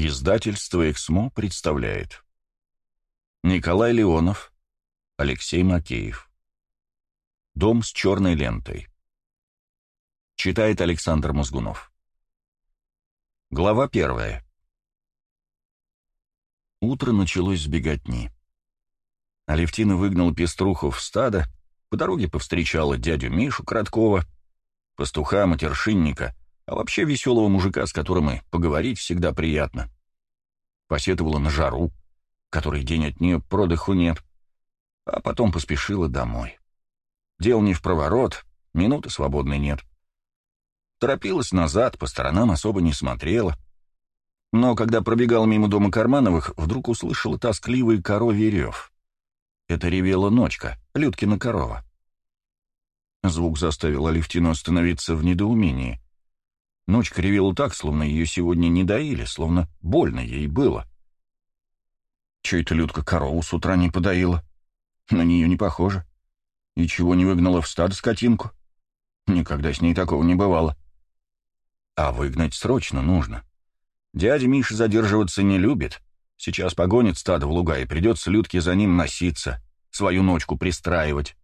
Издательство «Эксмо» представляет. Николай Леонов, Алексей Макеев. Дом с черной лентой Читает Александр Мозгунов. Глава первая. Утро началось с беготни. Алевтина выгнал пеструху в стадо, по дороге повстречала дядю Мишу Краткова, пастуха, матершинника, а вообще веселого мужика, с которым и поговорить всегда приятно. Посетовала на жару, который день от нее продыху нет, а потом поспешила домой. Дел не в проворот, минуты свободной нет. Торопилась назад, по сторонам особо не смотрела. Но когда пробегал мимо дома Кармановых, вдруг услышала тоскливый коровий рев. Это ревела ночка, Людкина корова. Звук заставил Алевтину остановиться в недоумении. Ночка ревела так, словно ее сегодня не доили, словно больно ей было. Че это Людка корову с утра не подоила? На нее не похоже. И чего не выгнала в стадо скотинку? Никогда с ней такого не бывало. А выгнать срочно нужно. Дядя Миша задерживаться не любит. Сейчас погонит стадо в луга, и придется Людке за ним носиться, свою ночку пристраивать.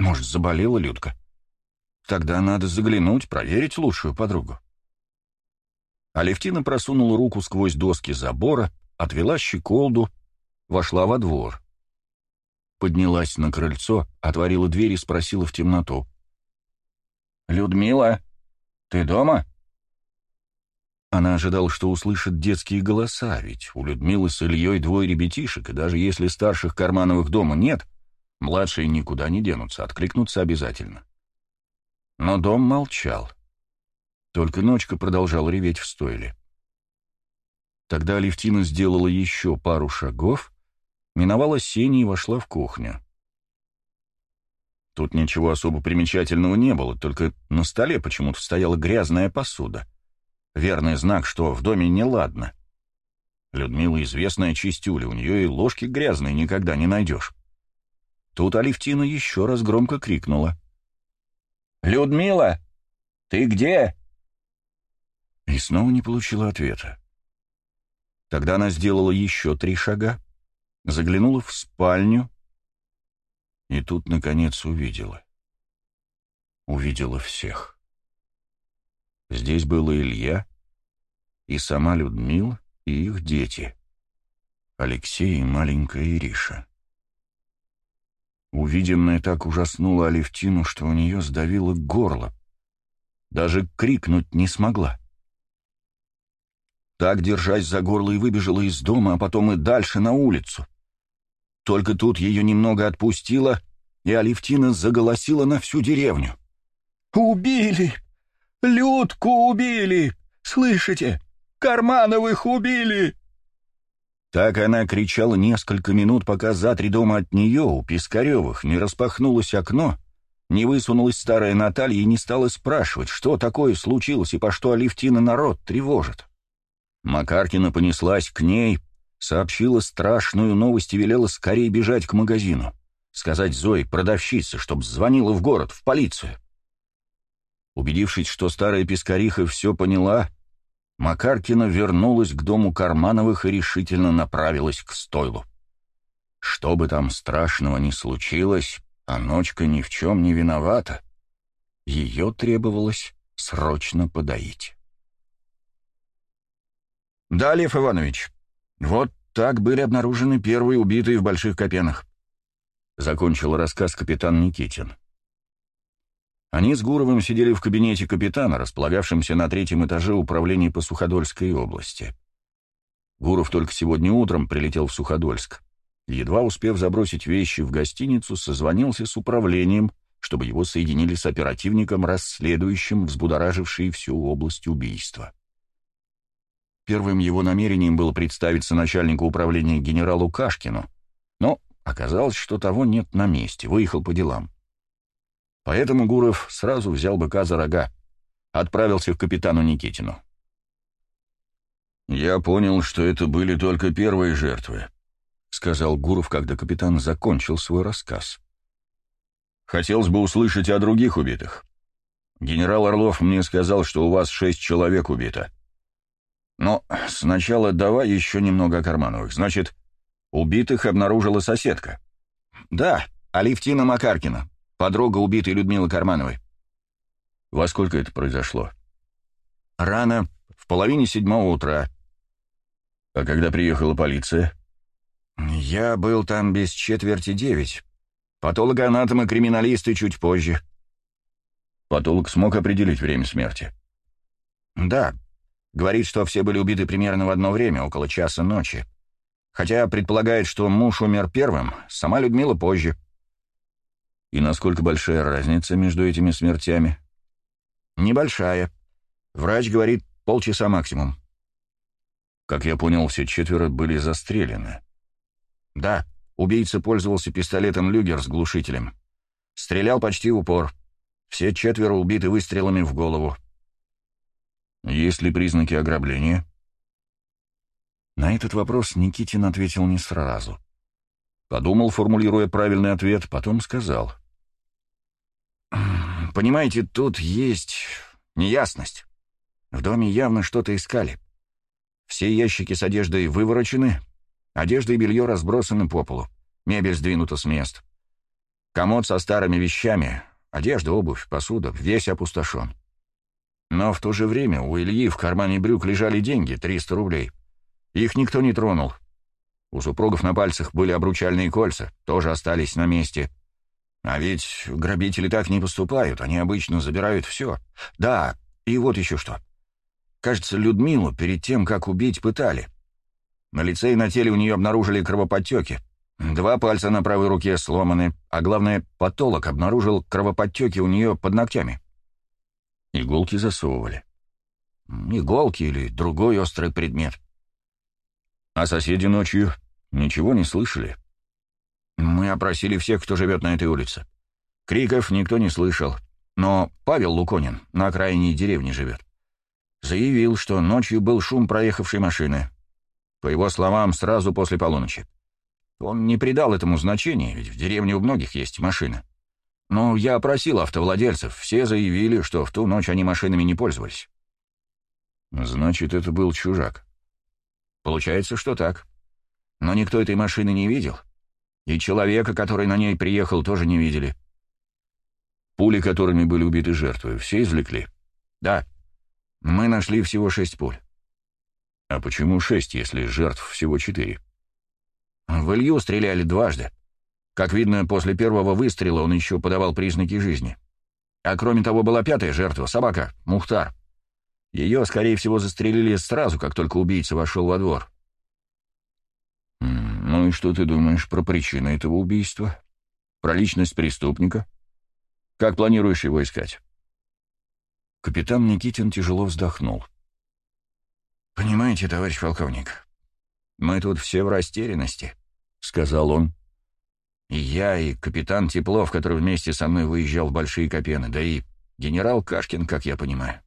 Может, заболела Людка? Тогда надо заглянуть, проверить лучшую подругу. Алевтина просунула руку сквозь доски забора, отвела щеколду, вошла во двор. Поднялась на крыльцо, отворила дверь и спросила в темноту. «Людмила, ты дома?» Она ожидала, что услышит детские голоса, ведь у Людмилы с Ильей двое ребятишек, и даже если старших Кармановых дома нет, Младшие никуда не денутся, откликнутся обязательно. Но дом молчал. Только ночка продолжала реветь в стойле. Тогда Алевтина сделала еще пару шагов, миновала сени и вошла в кухню. Тут ничего особо примечательного не было, только на столе почему-то стояла грязная посуда. Верный знак, что в доме неладно. Людмила известная чистюля, у нее и ложки грязные никогда не найдешь. Тут Алевтина еще раз громко крикнула. «Людмила, ты где?» И снова не получила ответа. Тогда она сделала еще три шага, заглянула в спальню и тут, наконец, увидела. Увидела всех. Здесь было Илья и сама Людмила и их дети, Алексей и маленькая Ириша. Увиденное так ужаснуло Алевтину, что у нее сдавило горло. Даже крикнуть не смогла. Так, держась за горло, и выбежала из дома, а потом и дальше на улицу. Только тут ее немного отпустило, и Алевтина заголосила на всю деревню. «Убили! Людку убили! Слышите? Кармановых убили!» Так она кричала несколько минут, пока за три дома от нее, у Пискаревых, не распахнулось окно, не высунулась старая Наталья и не стала спрашивать, что такое случилось и по что Алевтина народ тревожит. Макаркина понеслась к ней, сообщила страшную новость и велела скорее бежать к магазину. Сказать Зое, продавщице, чтоб звонила в город, в полицию. Убедившись, что старая Пискариха все поняла, Макаркина вернулась к дому Кармановых и решительно направилась к стойлу. Что бы там страшного ни случилось, а ночка ни в чем не виновата. Ее требовалось срочно подоить. «Да, Лев Иванович, вот так были обнаружены первые убитые в Больших Копенах», — закончил рассказ капитан Никитин. Они с Гуровым сидели в кабинете капитана, располагавшемся на третьем этаже управления по Суходольской области. Гуров только сегодня утром прилетел в Суходольск. Едва успев забросить вещи в гостиницу, созвонился с управлением, чтобы его соединили с оперативником, расследующим взбудоражившие всю область убийства. Первым его намерением было представиться начальнику управления генералу Кашкину, но оказалось, что того нет на месте, выехал по делам. Поэтому Гуров сразу взял быка за рога, отправился к капитану Никитину. «Я понял, что это были только первые жертвы», — сказал Гуров, когда капитан закончил свой рассказ. «Хотелось бы услышать о других убитых. Генерал Орлов мне сказал, что у вас шесть человек убито». Но сначала давай еще немного о Кармановых. Значит, убитых обнаружила соседка. Да, Алевтина Макаркина, подруга убитой Людмилы Кармановой. Во сколько это произошло? Рано, в половине седьмого утра. А когда приехала полиция? Я был там без четверти девять. Патологоанатомы, криминалисты чуть позже. Патолог смог определить время смерти? Да. Говорит, что все были убиты примерно в одно время, около часа ночи. Хотя предполагает, что муж умер первым, сама Людмила позже. И насколько большая разница между этими смертями? Небольшая. Врач говорит, полчаса максимум. Как я понял, все четверо были застрелены. Да, убийца пользовался пистолетом «Люгер» с глушителем. Стрелял почти в упор. Все четверо убиты выстрелами в голову. Есть ли признаки ограбления? На этот вопрос Никитин ответил не сразу. Подумал, формулируя правильный ответ, потом сказал. «Понимаете, тут есть неясность. В доме явно что-то искали. Все ящики с одеждой выворочены, одежда и белье разбросаны по полу, мебель сдвинута с мест. Комод со старыми вещами, одежда, обувь, посуда, весь опустошен. Но в то же время у Ильи в кармане брюк лежали деньги, 300 рублей. Их никто не тронул. У супругов на пальцах были обручальные кольца, тоже остались на месте. А ведь грабители так не поступают, они обычно забирают все. Да, и вот еще что. Кажется, Людмилу перед тем, как убить, пытали. На лице и на теле у нее обнаружили кровоподтеки. Два пальца на правой руке сломаны, а главное, патолог обнаружил кровоподтеки у нее под ногтями. Иголки засовывали. Иголки или другой острый предмет. А соседи ночью ничего не слышали? Мы опросили всех, кто живет на этой улице. Криков никто не слышал. Но Павел Луконин на окраине деревни живет. Заявил, что ночью был шум проехавшей машины. По его словам, сразу после полуночи. Он не придал этому значения, ведь в деревне у многих есть машины. Но я опросил автовладельцев, все заявили, что в ту ночь они машинами не пользовались. Значит, это был чужак. Получается, что так. Но никто этой машины не видел. И человека, который на ней приехал, тоже не видели. Пули, которыми были убиты жертвы, все извлекли? Да. Мы нашли всего шесть пуль. А почему шесть, если жертв всего четыре? В Илью стреляли дважды. Как видно, после первого выстрела он еще подавал признаки жизни. А кроме того, была пятая жертва, собака, Мухтар. Ее, скорее всего, застрелили сразу, как только убийца вошел во двор. «Ну и что ты думаешь про причины этого убийства? Про личность преступника? Как планируешь его искать?» Капитан Никитин тяжело вздохнул. «Понимаете, товарищ полковник, мы тут все в растерянности», — сказал он. «И я, и капитан Теплов, который вместе со мной выезжал в Большие Копены, да и генерал Кашкин, как я понимаю.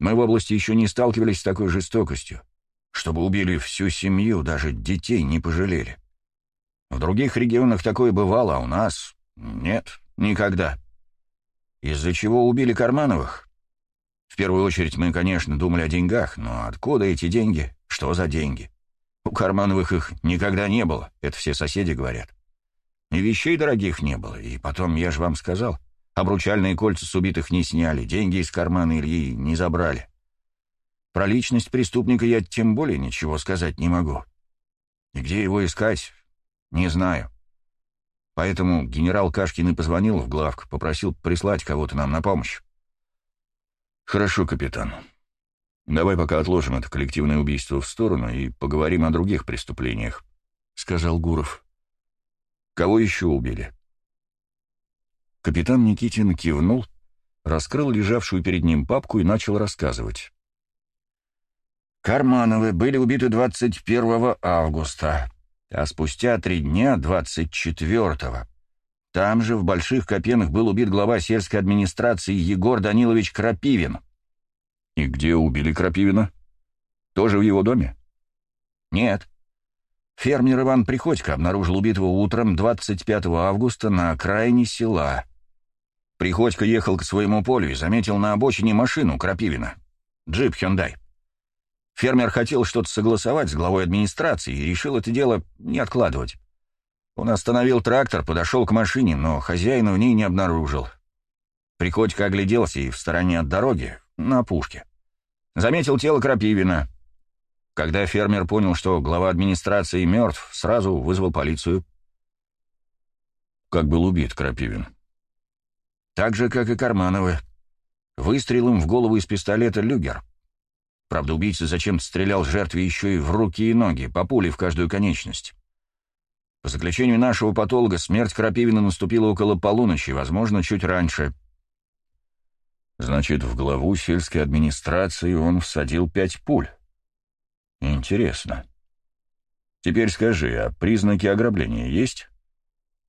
Мы в области еще не сталкивались с такой жестокостью, чтобы убили всю семью, даже детей не пожалели. В других регионах такое бывало, а у нас нет, никогда. Из-за чего убили Кармановых? В первую очередь мы, конечно, думали о деньгах, но откуда эти деньги? Что за деньги? У Кармановых их никогда не было, это все соседи говорят. И вещей дорогих не было, и потом, я же вам сказал, Обручальные кольца с убитых не сняли, деньги из кармана Ильи не забрали. Про личность преступника я тем более ничего сказать не могу. И где его искать, не знаю. Поэтому генерал Кашкин и позвонил в главк, попросил прислать кого-то нам на помощь. «Хорошо, капитан. Давай пока отложим это коллективное убийство в сторону и поговорим о других преступлениях», — сказал Гуров. «Кого еще убили?» Капитан Никитин кивнул, раскрыл лежавшую перед ним папку и начал рассказывать. «Кармановы были убиты 21 августа, а спустя три дня, 24-го, там же, в Больших Копенах, был убит глава сельской администрации Егор Данилович Крапивин». «И где убили Крапивина? Тоже в его доме?» «Нет. Фермер Иван Приходько обнаружил убитого утром 25 августа на окраине села». Приходько ехал к своему полю и заметил на обочине машину Крапивина. Джип «Хендай». Фермер хотел что-то согласовать с главой администрации и решил это дело не откладывать. Он остановил трактор, подошел к машине, но хозяина в ней не обнаружил. Приходько огляделся и в стороне от дороги, на опушке. Заметил тело Крапивина. Когда фермер понял, что глава администрации мертв, сразу вызвал полицию. Как был убит Крапивин? Так же, как и Кармановы. Выстрелом в голову из пистолета «Люгер». Правда, убийца зачем-то стрелял жертве еще и в руки и ноги, по пуле в каждую конечность. По заключению нашего патолога, смерть Крапивина наступила около полуночи, возможно, чуть раньше. Значит, в главу сельской администрации он всадил пять пуль. Интересно. Теперь скажи, а признаки ограбления есть?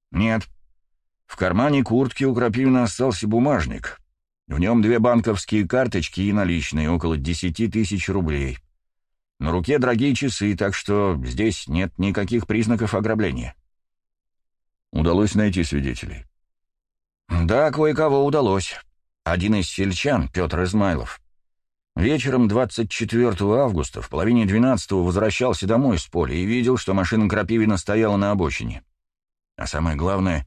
Нет. В кармане куртки у Крапивина остался бумажник. В нем две банковские карточки и наличные, около десяти тысяч рублей. На руке дорогие часы, так что здесь нет никаких признаков ограбления. Удалось найти свидетелей? Да, кое-кого удалось. Один из сельчан, Петр Измайлов. Вечером 24 августа в половине 12 возвращался домой с поля и видел, что машина Крапивина стояла на обочине. А самое главное,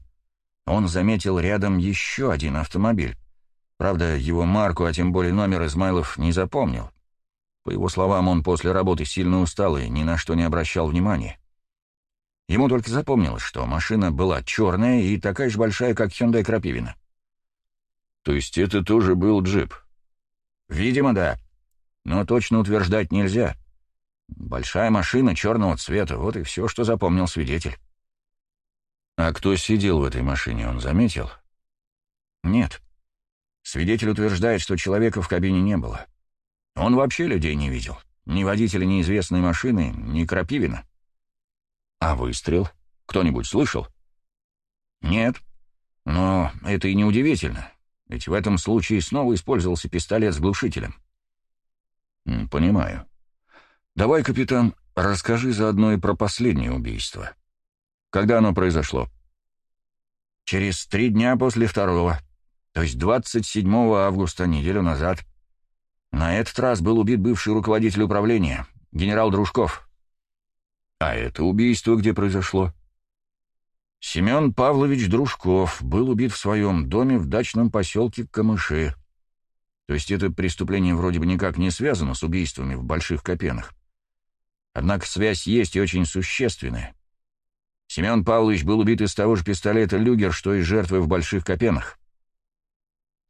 он заметил рядом еще один автомобиль. Правда, его марку, а тем более номер Измайлов не запомнил. По его словам, он после работы сильно устал и ни на что не обращал внимания. Ему только запомнилось, что машина была черная и такая же большая, как Hyundai Крапивина. То есть это тоже был джип? Видимо, да. Но точно утверждать нельзя. Большая машина черного цвета, вот и все, что запомнил свидетель. А кто сидел в этой машине, он заметил? Нет. Свидетель утверждает, что человека в кабине не было. Он вообще людей не видел. Ни водителя неизвестной машины, ни Крапивина. А выстрел? Кто-нибудь слышал? Нет. Но это и не удивительно. Ведь в этом случае снова использовался пистолет с глушителем. «Понимаю. Давай, капитан, расскажи заодно и про последнее убийство. Когда оно произошло?» «Через три дня после второго, то есть 27 августа, неделю назад. На этот раз был убит бывший руководитель управления, генерал Дружков». «А это убийство где произошло?» Семен Павлович Дружков был убит в своем доме в дачном поселке Камыши. То есть это преступление вроде бы никак не связано с убийствами в Больших Копенах. Однако связь есть и очень существенная. Семен Павлович был убит из того же пистолета «Люгер», что и жертвы в Больших Копенах.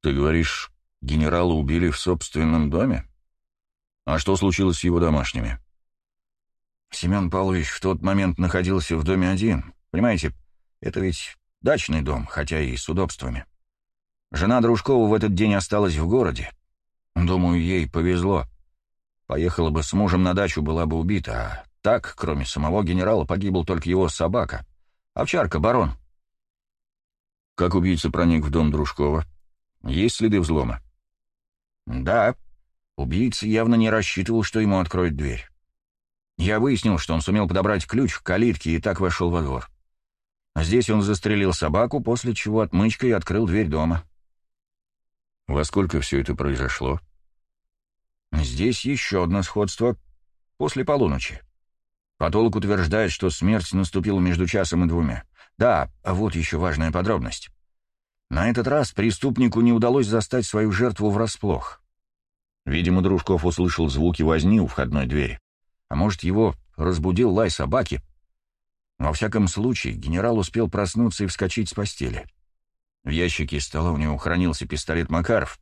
«Ты говоришь, генерала убили в собственном доме? А что случилось с его домашними?» Семен Павлович в тот момент находился в доме один. Понимаете, это ведь дачный дом, хотя и с удобствами. Жена Дружкова в этот день осталась в городе. Думаю, ей повезло. Поехала бы с мужем на дачу, была бы убита, а так, кроме самого генерала, погибла только его собака. Овчарка, барон. Как убийца проник в дом Дружкова? Есть следы взлома? Да. Убийца явно не рассчитывал, что ему откроют дверь. Я выяснил, что он сумел подобрать ключ к калитке и так вошел во двор. Здесь он застрелил собаку, после чего отмычкой открыл дверь дома. Во сколько все это произошло? Здесь еще одно сходство. После полуночи. Патолог утверждает, что смерть наступила между часом и двумя. Да, а вот еще важная подробность. На этот раз преступнику не удалось застать свою жертву врасплох. Видимо, Дружков услышал звуки возни у входной двери. А может, его разбудил лай собаки, во всяком случае, генерал успел проснуться и вскочить с постели. В ящике стола у него хранился пистолет Макаров.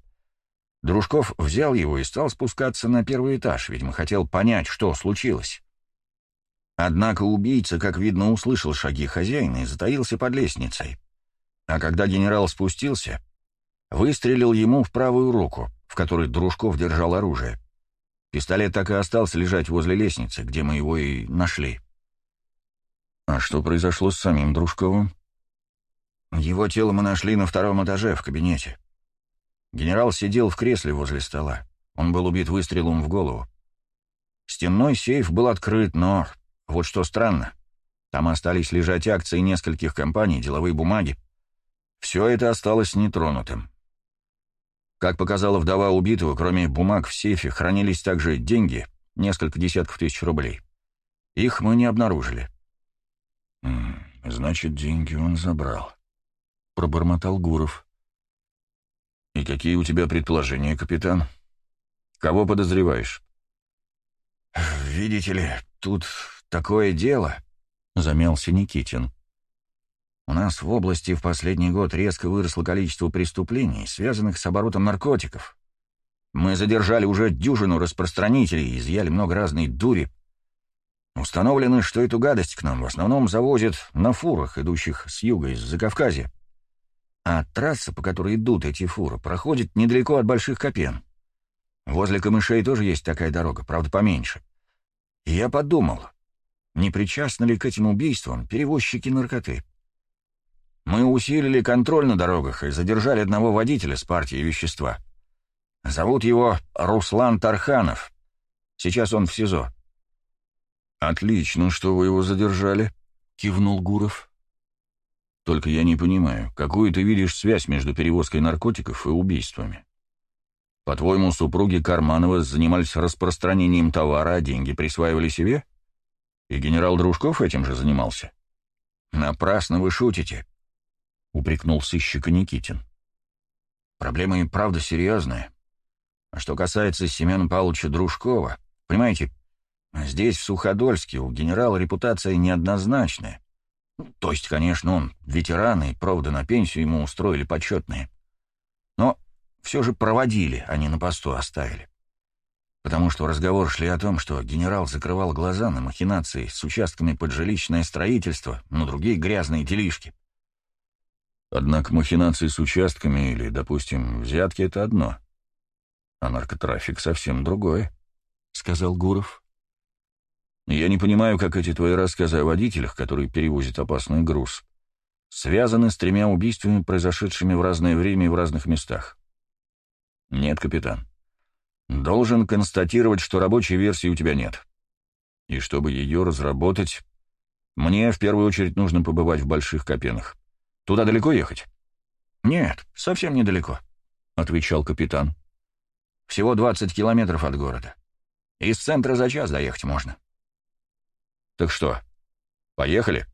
Дружков взял его и стал спускаться на первый этаж, видимо, хотел понять, что случилось. Однако убийца, как видно, услышал шаги хозяина и затаился под лестницей. А когда генерал спустился, выстрелил ему в правую руку, в которой Дружков держал оружие. Пистолет так и остался лежать возле лестницы, где мы его и нашли. А что произошло с самим Дружковым? Его тело мы нашли на втором этаже, в кабинете. Генерал сидел в кресле возле стола. Он был убит выстрелом в голову. Стенной сейф был открыт, но... Вот что странно. Там остались лежать акции нескольких компаний, деловые бумаги. Все это осталось нетронутым. Как показала вдова убитого, кроме бумаг в сейфе хранились также деньги, несколько десятков тысяч рублей. Их мы не обнаружили. «Значит, деньги он забрал», — пробормотал Гуров. «И какие у тебя предположения, капитан? Кого подозреваешь?» «Видите ли, тут такое дело», — замялся Никитин. «У нас в области в последний год резко выросло количество преступлений, связанных с оборотом наркотиков. Мы задержали уже дюжину распространителей, изъяли много разной дури. Установлено, что эту гадость к нам в основном завозят на фурах, идущих с юга из Закавказья. А трасса, по которой идут эти фуры, проходит недалеко от Больших Копен. Возле Камышей тоже есть такая дорога, правда, поменьше. И я подумал, не причастны ли к этим убийствам перевозчики наркоты. Мы усилили контроль на дорогах и задержали одного водителя с партией вещества. Зовут его Руслан Тарханов. Сейчас он в СИЗО. «Отлично, что вы его задержали», — кивнул Гуров. «Только я не понимаю, какую ты видишь связь между перевозкой наркотиков и убийствами? По-твоему, супруги Карманова занимались распространением товара, а деньги присваивали себе? И генерал Дружков этим же занимался?» «Напрасно вы шутите», — упрекнул сыщика Никитин. «Проблема и правда серьезная. А что касается Семена Павловича Дружкова, понимаете, здесь, в Суходольске, у генерала репутация неоднозначная. То есть, конечно, он ветеран, и проводы на пенсию ему устроили почетные. Но все же проводили, а не на посту оставили. Потому что разговор шли о том, что генерал закрывал глаза на махинации с участками под жилищное строительство, на другие грязные делишки. Однако махинации с участками или, допустим, взятки — это одно. А наркотрафик совсем другое, — сказал Гуров. Я не понимаю, как эти твои рассказы о водителях, которые перевозят опасный груз, связаны с тремя убийствами, произошедшими в разное время и в разных местах. Нет, капитан. Должен констатировать, что рабочей версии у тебя нет. И чтобы ее разработать, мне в первую очередь нужно побывать в Больших Копенах. Туда далеко ехать? Нет, совсем недалеко, — отвечал капитан. Всего 20 километров от города. Из центра за час доехать можно. Так что, поехали?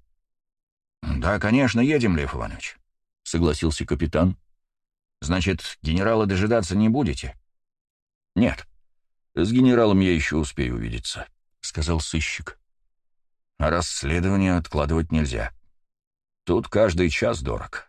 Да, конечно, едем, Лев Иванович, согласился капитан. Значит, генерала дожидаться не будете? Нет. С генералом я еще успею увидеться, сказал сыщик. А расследование откладывать нельзя. Тут каждый час дорог.